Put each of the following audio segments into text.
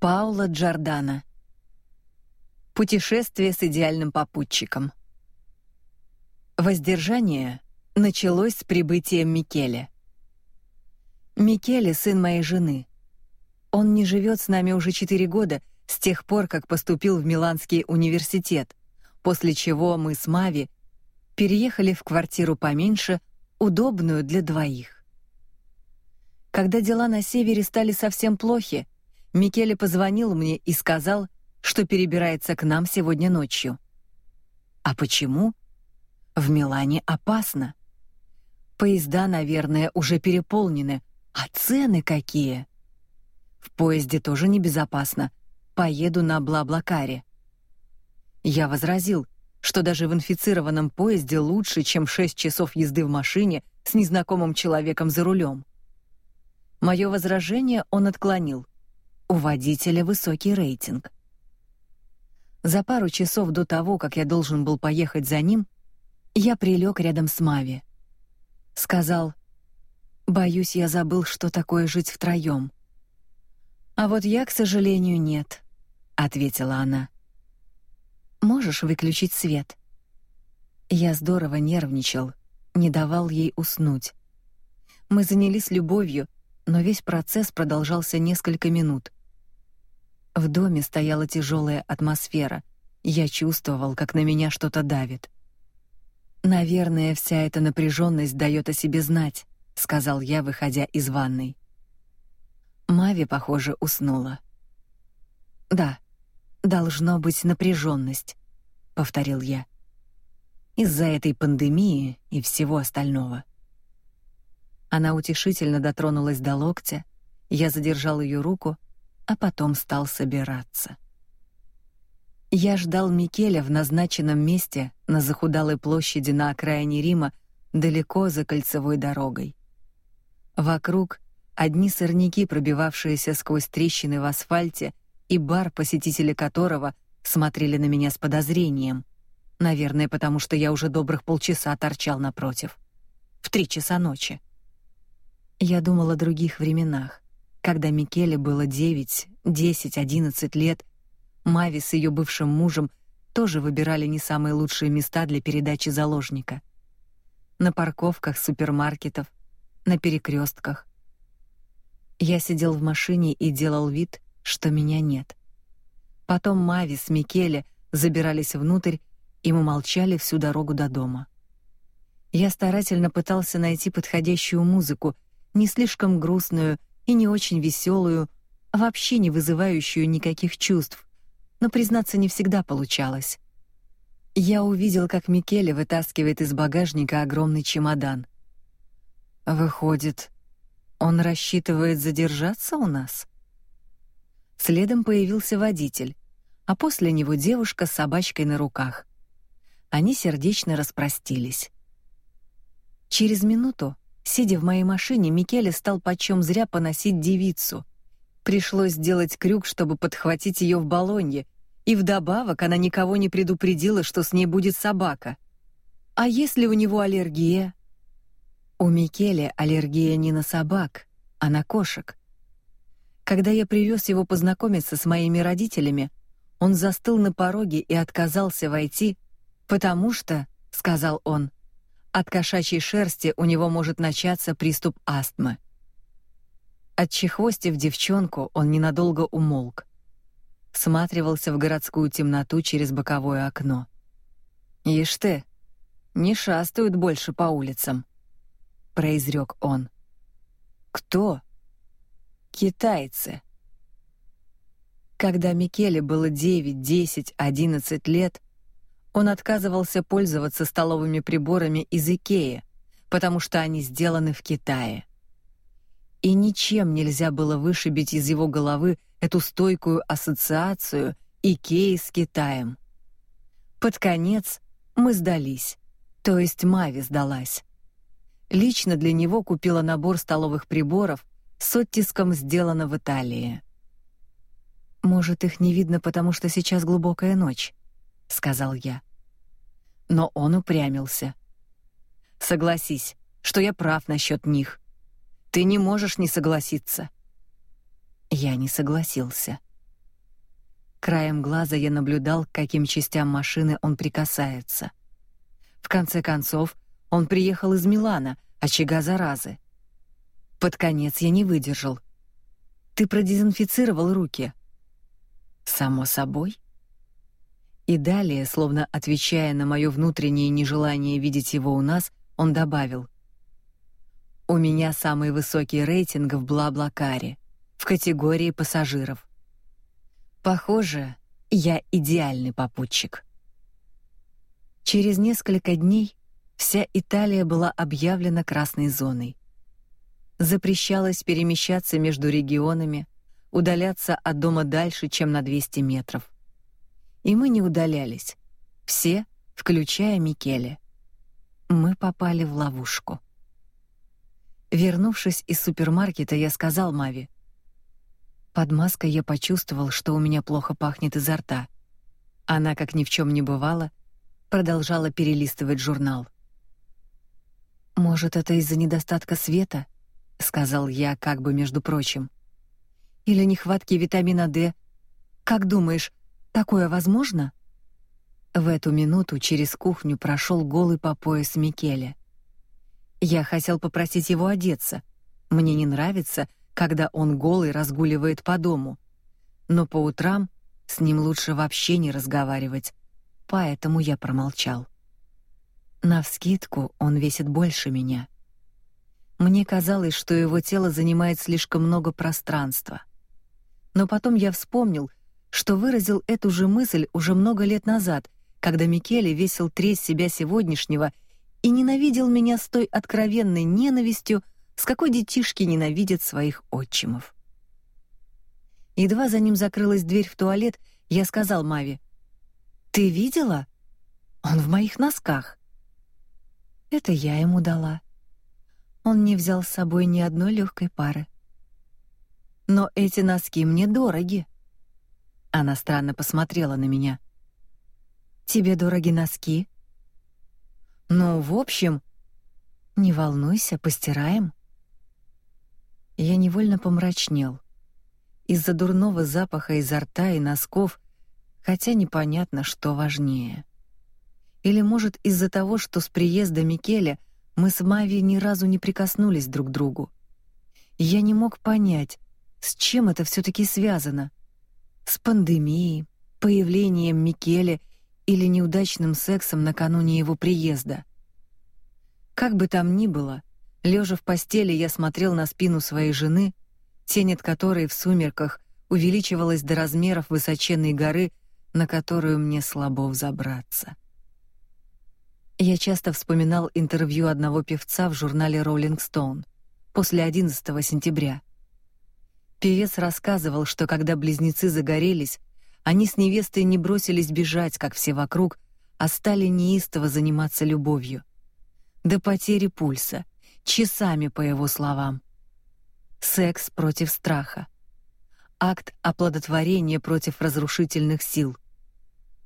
Паула Джордана. Путешествие с идеальным попутчиком. Воздержание началось с прибытием Микеле. Микеле сын моей жены. Он не живет с нами уже четыре года, с тех пор, как поступил в Миланский университет, после чего мы с Мави переехали в квартиру поменьше, удобную для двоих. Когда дела на севере стали совсем плохи, Микеле позвонил мне и сказал, что перебирается к нам сегодня ночью. А почему? В Милане опасно. Поезда, наверное, уже переполнены, а цены какие? В поезде тоже небезопасно. Поеду на Блаблакаре. Я возразил, что даже в инфицированном поезде лучше, чем 6 часов езды в машине с незнакомым человеком за рулем. Мое возражение он отклонил. У водителя высокий рейтинг. За пару часов до того, как я должен был поехать за ним, я прилег рядом с Мави. Сказал: "Боюсь, я забыл, что такое жить втроем. А вот я, к сожалению, нет, ответила она. Можешь выключить свет? Я здорово нервничал, не давал ей уснуть. Мы занялись любовью, но весь процесс продолжался несколько минут. В доме стояла тяжелая атмосфера. Я чувствовал, как на меня что-то давит. Наверное, вся эта напряженность дает о себе знать, сказал я, выходя из ванной. Мави, похоже, уснула. Да, должно быть напряженность, повторил я. Из-за этой пандемии и всего остального. Она утешительно дотронулась до локтя. Я задержал ее руку а потом стал собираться. Я ждал Микеля в назначенном месте на захудалой площади на окраине Рима, далеко за кольцевой дорогой. Вокруг одни сорняки, пробивавшиеся сквозь трещины в асфальте, и бар, посетители которого смотрели на меня с подозрением. Наверное, потому что я уже добрых полчаса торчал напротив. В три часа ночи. Я думал о других временах, когда Микеле было 9, 10, 11 лет, Мави с ее бывшим мужем тоже выбирали не самые лучшие места для передачи заложника. На парковках супермаркетов, на перекрестках. Я сидел в машине и делал вид, что меня нет. Потом Мави с Микеле забирались внутрь, и мы молчали всю дорогу до дома. Я старательно пытался найти подходящую музыку, не слишком грустную и не очень веселую, вообще не вызывающую никаких чувств. Но признаться, не всегда получалось. Я увидел, как Микеле вытаскивает из багажника огромный чемодан. Выходит, он рассчитывает задержаться у нас. Следом появился водитель, а после него девушка с собачкой на руках. Они сердечно распростились. Через минуту Сидя в моей машине, Микеле стал почем зря поносить девицу. Пришлось сделать крюк, чтобы подхватить ее в баллонье, и вдобавок она никого не предупредила, что с ней будет собака. А если у него аллергия? У Микеле аллергия не на собак, а на кошек. Когда я привез его познакомиться с моими родителями, он застыл на пороге и отказался войти, потому что, сказал он, от кошачьей шерсти у него может начаться приступ астмы. Отчехвостив девчонку, он ненадолго умолк. Всматривался в городскую темноту через боковое окно. «Ишь ты, не шастают больше по улицам», — произрек он. «Кто?» «Китайцы». Когда Микеле было 9, 10, 11 лет, он отказывался пользоваться столовыми приборами из Икеи, потому что они сделаны в Китае. И ничем нельзя было вышибить из его головы эту стойкую ассоциацию Икеи с Китаем. Под конец мы сдались, то есть Мави сдалась. Лично для него купила набор столовых приборов с оттиском «Сделано в Италии». Может, их не видно, потому что сейчас глубокая ночь сказал я. Но он упрямился. Согласись, что я прав насчет них. Ты не можешь не согласиться. Я не согласился. Краем глаза я наблюдал, к каким частям машины он прикасается. В конце концов, он приехал из Милана, очага заразы. Под конец я не выдержал. Ты продезинфицировал руки? Само собой. И далее, словно отвечая на мое внутреннее нежелание видеть его у нас, он добавил: У меня самый высокий рейтинг в Бла-Блакаре в категории пассажиров. Похоже, я идеальный попутчик. Через несколько дней вся Италия была объявлена красной зоной. Запрещалось перемещаться между регионами, удаляться от дома дальше, чем на 200 метров. И мы не удалялись. Все, включая Микеле. Мы попали в ловушку. Вернувшись из супермаркета, я сказал Мави: под маской я почувствовал, что у меня плохо пахнет изо рта. Она, как ни в чем не бывало, продолжала перелистывать журнал. Может, это из-за недостатка света, сказал я, как бы между прочим. Или нехватки витамина D. Как думаешь, такое возможно? В эту минуту через кухню прошел голый по пояс Микеле. Я хотел попросить его одеться. Мне не нравится, когда он голый разгуливает по дому. Но по утрам с ним лучше вообще не разговаривать, поэтому я промолчал. На вскидку он весит больше меня. Мне казалось, что его тело занимает слишком много пространства. Но потом я вспомнил, что выразил эту же мысль уже много лет назад, когда Микеле весил треть себя сегодняшнего и ненавидел меня с той откровенной ненавистью, с какой детишки ненавидят своих отчимов. Едва за ним закрылась дверь в туалет, я сказал Маве: "Ты видела? Он в моих носках". Это я ему дала. Он не взял с собой ни одной легкой пары. Но эти носки мне дороги. Она странно посмотрела на меня. Тебе дороги носки? Ну, в общем, не волнуйся, постираем. Я невольно помрачнел. Из-за дурного запаха изо рта и носков, хотя непонятно, что важнее. Или, может, из-за того, что с приезда Микеля мы с Мави ни разу не прикоснулись друг к другу. Я не мог понять, с чем это все таки связано. С пандемией, появлением Микеля или неудачным сексом накануне его приезда. Как бы там ни было, Лежа в постели, я смотрел на спину своей жены, тень от которой в сумерках увеличивалась до размеров высоченной горы, на которую мне слабо взобраться. Я часто вспоминал интервью одного певца в журнале Rolling Stone после 11 сентября. Певец рассказывал, что когда близнецы загорелись, они с невестой не бросились бежать, как все вокруг, а стали неистово заниматься любовью. До потери пульса — часами по его словам. Секс против страха. Акт оплодотворения против разрушительных сил.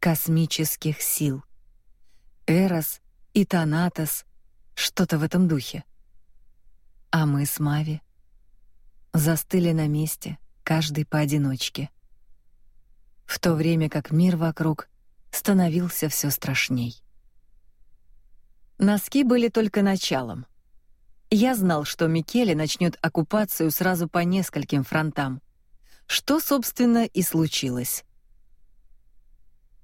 Космических сил. Эрос и Танатос, что-то в этом духе. А мы с Мави застыли на месте, каждый поодиночке. В то время как мир вокруг становился все страшней. Носки были только началом. Я знал, что Микеле начнет оккупацию сразу по нескольким фронтам. Что, собственно, и случилось.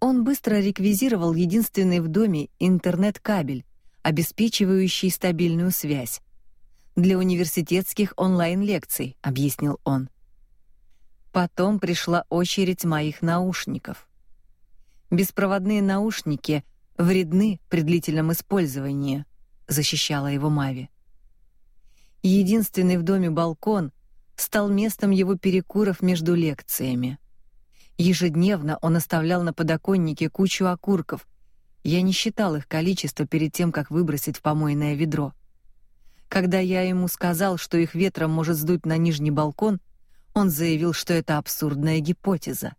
Он быстро реквизировал единственный в доме интернет-кабель, обеспечивающий стабильную связь. Для университетских онлайн-лекций, объяснил он. Потом пришла очередь моих наушников. Беспроводные наушники вредны при длительном использовании, защищала его Мави. Единственный в доме балкон стал местом его перекуров между лекциями. Ежедневно он оставлял на подоконнике кучу окурков. Я не считал их количество перед тем, как выбросить в помойное ведро. Когда я ему сказал, что их ветром может сдуть на нижний балкон, он заявил, что это абсурдная гипотеза.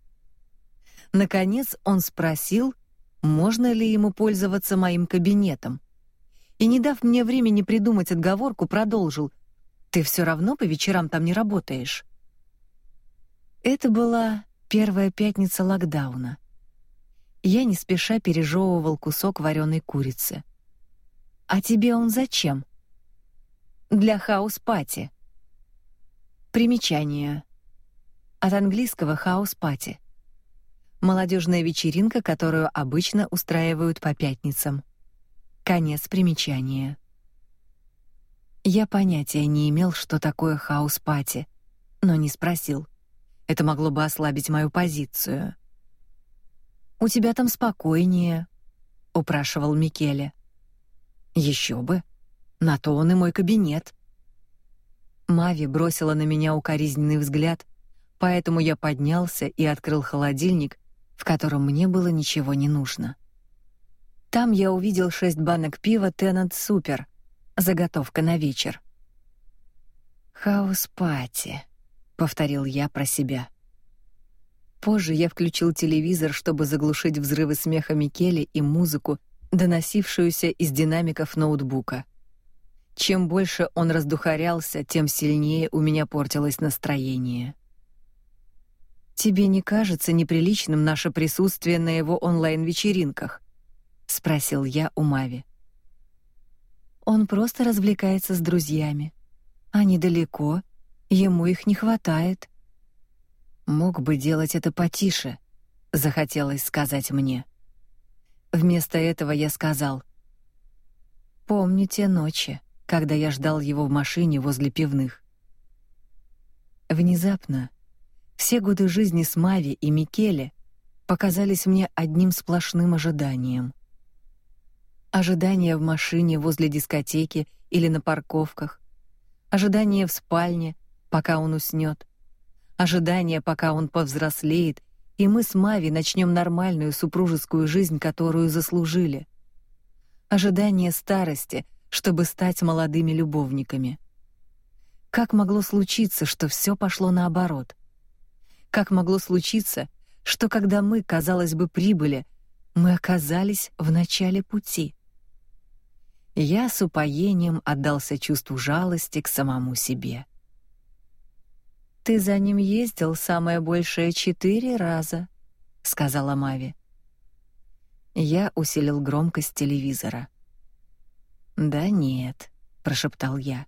Наконец он спросил, можно ли ему пользоваться моим кабинетом. И не дав мне времени придумать отговорку, продолжил: ты все равно по вечерам там не работаешь. Это была Первая пятница локдауна. Я не спеша пережевывал кусок вареной курицы. А тебе он зачем? Для house party. Примечание. От английского house party. Молодежная вечеринка, которую обычно устраивают по пятницам. Конец примечания. Я понятия не имел, что такое house party, но не спросил. Это могло бы ослабить мою позицию. У тебя там спокойнее, упрашивал Микеле. Еще бы. На то он и мой кабинет. Мави бросила на меня укоризненный взгляд, поэтому я поднялся и открыл холодильник, в котором мне было ничего не нужно. Там я увидел шесть банок пива Теннант Супер, заготовка на вечер. Хаус-пати, повторил я про себя. Позже я включил телевизор, чтобы заглушить взрывы смеха Микеле и музыку, доносившуюся из динамиков ноутбука. Чем больше он раздухарялся, тем сильнее у меня портилось настроение. Тебе не кажется неприличным наше присутствие на его онлайн-вечеринках? спросил я у Мави. Он просто развлекается с друзьями. Они далеко, ему их не хватает. Мог бы делать это потише, захотелось сказать мне. Вместо этого я сказал: Помню те ночи, когда я ждал его в машине возле пивных. Внезапно все годы жизни с Мави и Микеле показались мне одним сплошным ожиданием. Ожидание в машине возле дискотеки или на парковках. Ожидание в спальне, пока он уснет. Ожидание, пока он повзрослеет, и мы с Мави начнем нормальную супружескую жизнь, которую заслужили. Ожидание старости, чтобы стать молодыми любовниками. Как могло случиться, что все пошло наоборот? Как могло случиться, что когда мы, казалось бы, прибыли, мы оказались в начале пути? Я с упоением отдался чувству жалости к самому себе. Ты за ним ездил самое большее четыре раза, сказала Мави. Я усилил громкость телевизора. Да нет, прошептал я.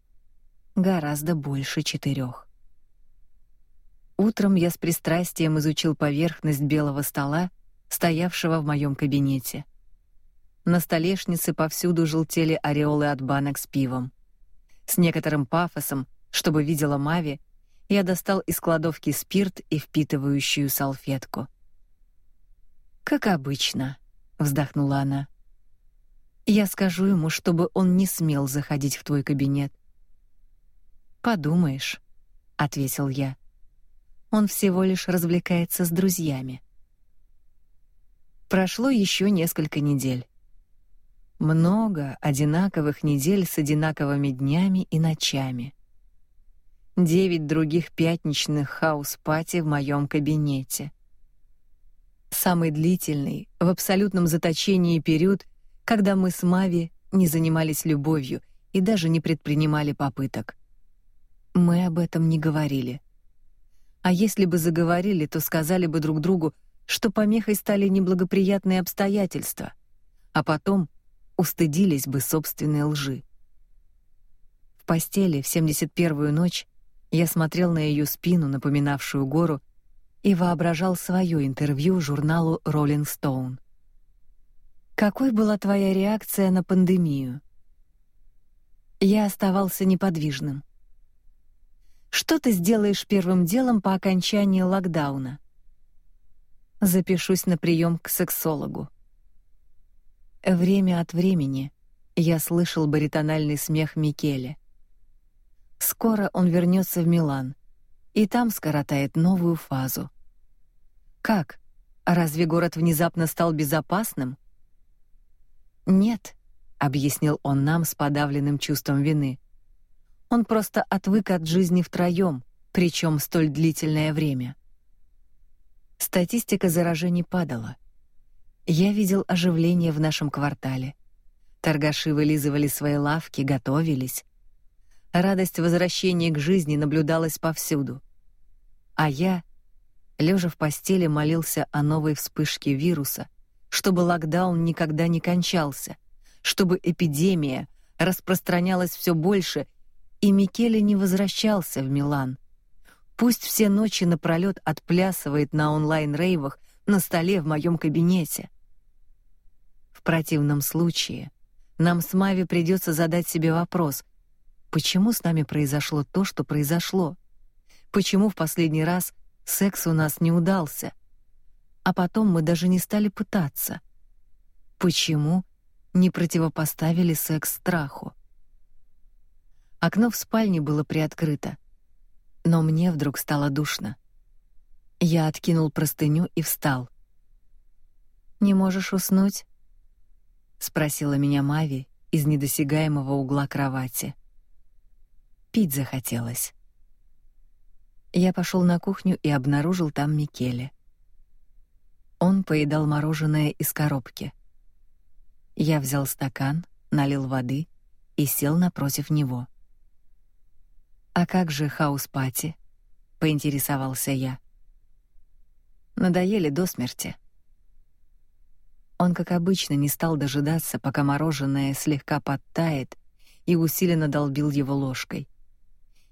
Гораздо больше четырех. Утром я с пристрастием изучил поверхность белого стола, стоявшего в моем кабинете. На столешнице повсюду желтели ореолы от банок с пивом. С некоторым пафосом, чтобы видела Мави, я достал из кладовки спирт и впитывающую салфетку. Как обычно, вздохнула она. Я скажу ему, чтобы он не смел заходить в твой кабинет. Подумаешь, ответил я. Он всего лишь развлекается с друзьями. Прошло еще несколько недель. Много одинаковых недель с одинаковыми днями и ночами. Девять других пятничных house party в моем кабинете. Самый длительный в абсолютном заточении период, когда мы с Мави не занимались любовью и даже не предпринимали попыток. Мы об этом не говорили. А если бы заговорили, то сказали бы друг другу, что помехой стали неблагоприятные обстоятельства, а потом устыдились бы собственной лжи. В постели в 71-ю ночь я смотрел на ее спину, напоминавшую гору, и воображал свое интервью журналу Rolling Stone. Какой была твоя реакция на пандемию? Я оставался неподвижным. Что ты сделаешь первым делом по окончании локдауна? Запишусь на прием к сексологу. Время от времени я слышал баритональный смех Микеле. Скоро он вернется в Милан, и там скоротает новую фазу. Как? Разве город внезапно стал безопасным? Нет, объяснил он нам с подавленным чувством вины. Он просто отвык от жизни втроем, причем столь длительное время. Статистика заражений падала. Я видел оживление в нашем квартале. Торгаши вылизывали свои лавки, готовились. Радость возвращения к жизни наблюдалась повсюду. А я Лежа в постели, молился о новой вспышке вируса, чтобы локдаун никогда не кончался, чтобы эпидемия распространялась все больше, и Микеле не возвращался в Милан. Пусть все ночи напролёт отплясывает на онлайн-рейвах на столе в моем кабинете. В противном случае нам с Мави придется задать себе вопрос: почему с нами произошло то, что произошло? Почему в последний раз секс у нас не удался? А потом мы даже не стали пытаться. Почему не противопоставили секс страху? Окно в спальне было приоткрыто, но мне вдруг стало душно. Я откинул простыню и встал. Не можешь уснуть? спросила меня Мави из недосягаемого угла кровати. Пить захотелось. Я пошел на кухню и обнаружил там Микеле. Он поедал мороженое из коробки. Я взял стакан, налил воды и сел напротив него. А как же house party? поинтересовался я. Надоели до смерти. Он, как обычно, не стал дожидаться, пока мороженое слегка подтает, и усиленно долбил его ложкой.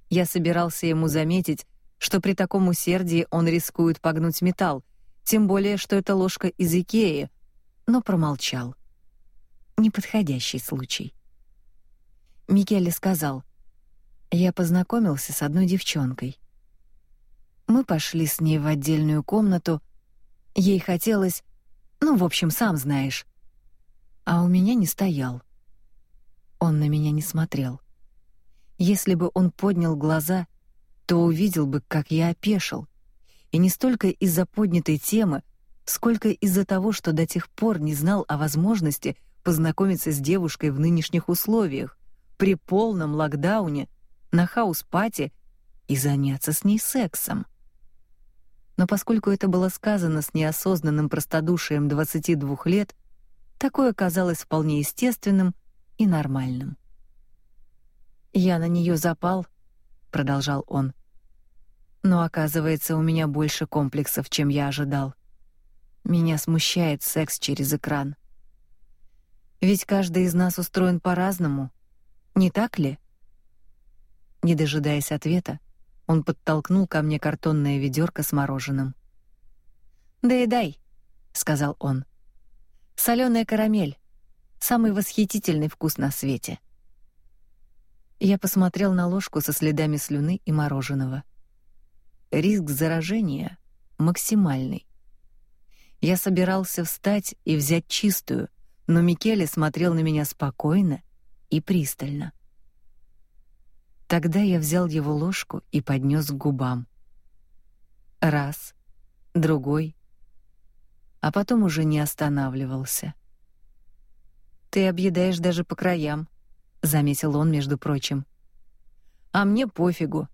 Я собирался ему заметить, что при таком усердии он рискует погнуть металл, тем более, что это ложка из Икеи, но промолчал. Неподходящий случай. Микеле сказал: "Я познакомился с одной девчонкой. Мы пошли с ней в отдельную комнату. Ей хотелось ну, в общем, сам знаешь. А у меня не стоял. Он на меня не смотрел. Если бы он поднял глаза, то увидел бы, как я опешил. И не столько из-за поднятой темы, сколько из-за того, что до тех пор не знал о возможности познакомиться с девушкой в нынешних условиях, при полном локдауне, на house party и заняться с ней сексом но поскольку это было сказано с неосознанным простодушием 22 лет, такое казалось вполне естественным и нормальным. Я на нее запал, продолжал он. Но оказывается, у меня больше комплексов, чем я ожидал. Меня смущает секс через экран. Ведь каждый из нас устроен по-разному, не так ли? Не дожидаясь ответа, он подтолкнул ко мне картонное ведерко с мороженым. "Да и дай", сказал он. Соленая карамель. Самый восхитительный вкус на свете". Я посмотрел на ложку со следами слюны и мороженого. Риск заражения максимальный. Я собирался встать и взять чистую, но Микеле смотрел на меня спокойно и пристально. Тогда я взял его ложку и поднес к губам. Раз, другой, а потом уже не останавливался. Ты объедаешь даже по краям, заметил он, между прочим. А мне пофигу.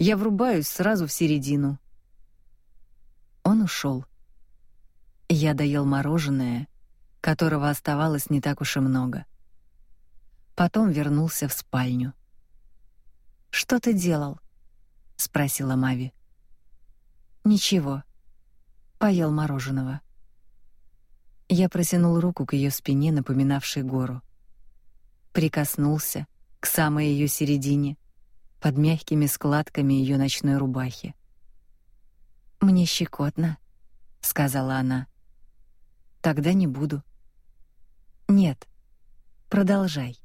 Я врубаюсь сразу в середину. Он ушел. Я доел мороженое, которого оставалось не так уж и много. Потом вернулся в спальню. Что ты делал? спросила Мави. Ничего. Поел мороженого. Я протянул руку к ее спине, напоминавшей гору. Прикоснулся к самой ее середине, под мягкими складками ее ночной рубахи. Мне щекотно, сказала она. Тогда не буду. Нет. Продолжай.